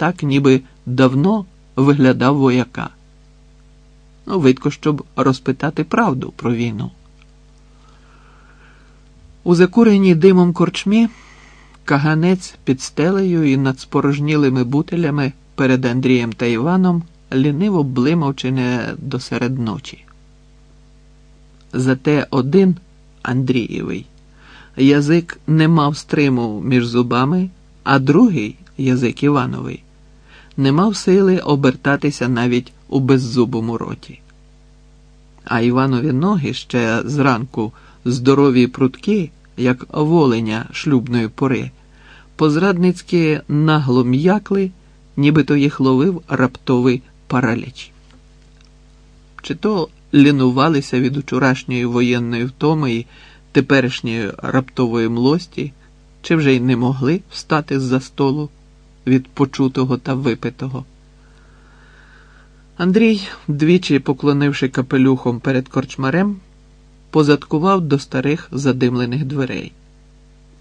так, ніби давно виглядав вояка. Ну, видко, щоб розпитати правду про війну. У закуреній димом корчмі каганець під стелею і над спорожнілими бутелями перед Андрієм та Іваном ліниво блимав чи не до серед ночі. Зате один Андрієвий язик не мав стриму між зубами, а другий язик Івановий не мав сили обертатися навіть у беззубому роті. А Іванові ноги ще зранку здорові прутки, як воленя шлюбної пори, позрадницьки нагло м'якли, нібито їх ловив раптовий параліч. Чи то лінувалися від учорашньої воєнної втоми і теперішньої раптової млості, чи вже й не могли встати з-за столу від почутого та випитого. Андрій, двічі поклонивши капелюхом перед корчмарем, позадкував до старих задимлених дверей.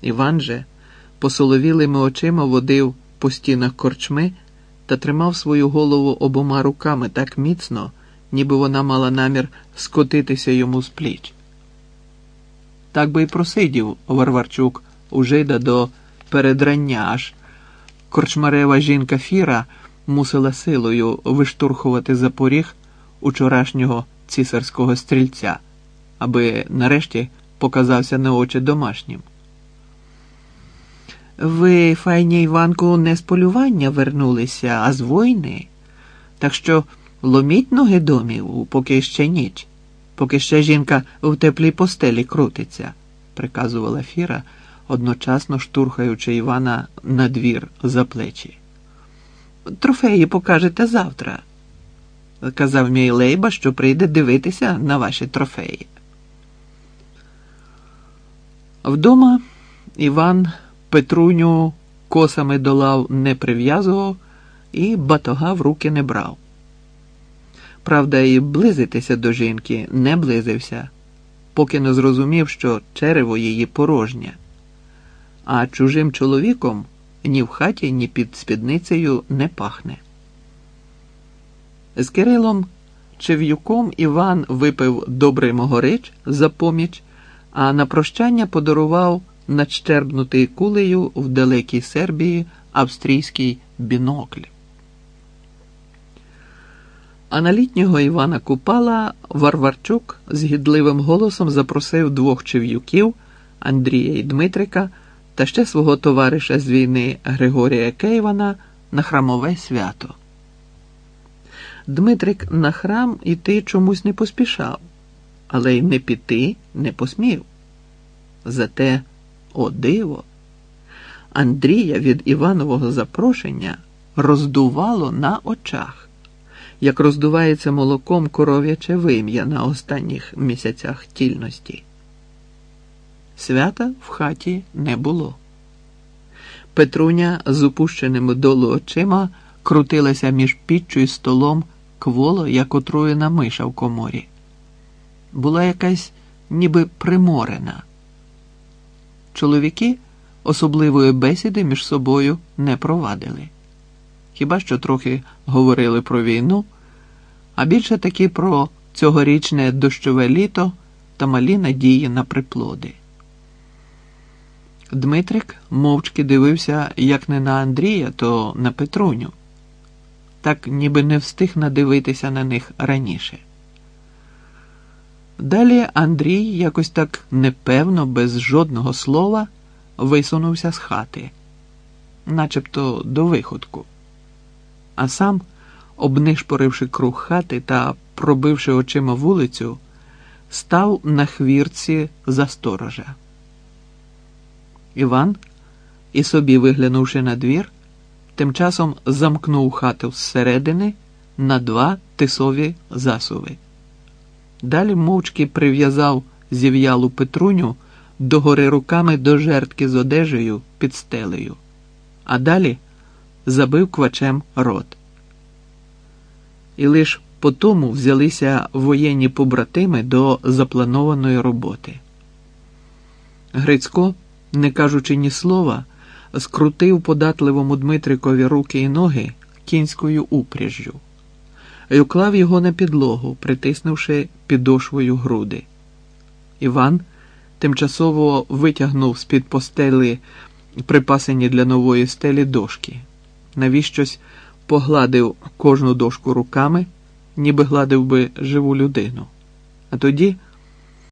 Іван же посоловілими очима водив по стінах корчми та тримав свою голову обома руками так міцно, ніби вона мала намір скотитися йому з пліч. Так би й просидів Варварчук у жида до передрання, аж корчмарева жінка Фіра мусила силою виштурхувати за поріг учорашнього цісарського стрільця, аби нарешті показався на очі домашнім. Ви, файні Іванку, не з полювання вернулися, а з війни. Так що ломіть ноги домів, поки ще ніч, поки ще жінка в теплій постелі крутиться, приказувала Фіра, одночасно штурхаючи Івана на двір за плечі. Трофеї покажете завтра. Казав мій Лейба, що прийде дивитися на ваші трофеї. Вдома Іван Петруню косами до лав не прив'язував і батога в руки не брав. Правда, і близитися до жінки не близився, поки не зрозумів, що черево її порожнє, а чужим чоловіком ні в хаті, ні під спідницею не пахне. З Кирилом Чев'юком Іван випив добрий могорич за поміч, а на прощання подарував надщербнутий кулею в далекій Сербії австрійський бінокль. А на літнього Івана Купала Варварчук з гідливим голосом запросив двох чев'юків Андрія і Дмитрика та ще свого товариша з війни Григорія Кейвана на храмове свято. Дмитрик на храм іти чомусь не поспішав, але й не піти не посмів. Зате, о диво, Андрія від Іванового запрошення роздувало на очах, як роздувається молоком коров'яче вим'я на останніх місяцях тільності. Свята в хаті не було. Петруня з опущеними долу очима крутилася між піччю і столом кволо, як отруєна миша в коморі. Була якась ніби приморена. Чоловіки особливої бесіди між собою не провадили. Хіба що трохи говорили про війну, а більше таки про цьогорічне дощове літо та малі надії на приплоди. Дмитрик мовчки дивився як не на Андрія, то на Петруню, так ніби не встиг надивитися на них раніше. Далі Андрій якось так непевно, без жодного слова, висунувся з хати, начебто до виходку, а сам, обнишпоривши круг хати та пробивши очима вулицю, став на хвірці за сторожа. Іван, і собі виглянувши на двір, тим часом замкнув хату зсередини на два тисові засуви. Далі мовчки прив'язав зів'ялу Петруню догори руками до жертки з одежею під стелею, а далі забив квачем рот. І лиш по тому взялися воєнні побратими до запланованої роботи. Грицько не кажучи ні слова, скрутив податливому Дмитрикові руки і ноги кінською упряжжю і уклав його на підлогу, притиснувши підошвою груди. Іван тимчасово витягнув з-під постели припасені для нової стелі дошки, навіщось погладив кожну дошку руками, ніби гладив би живу людину, а тоді.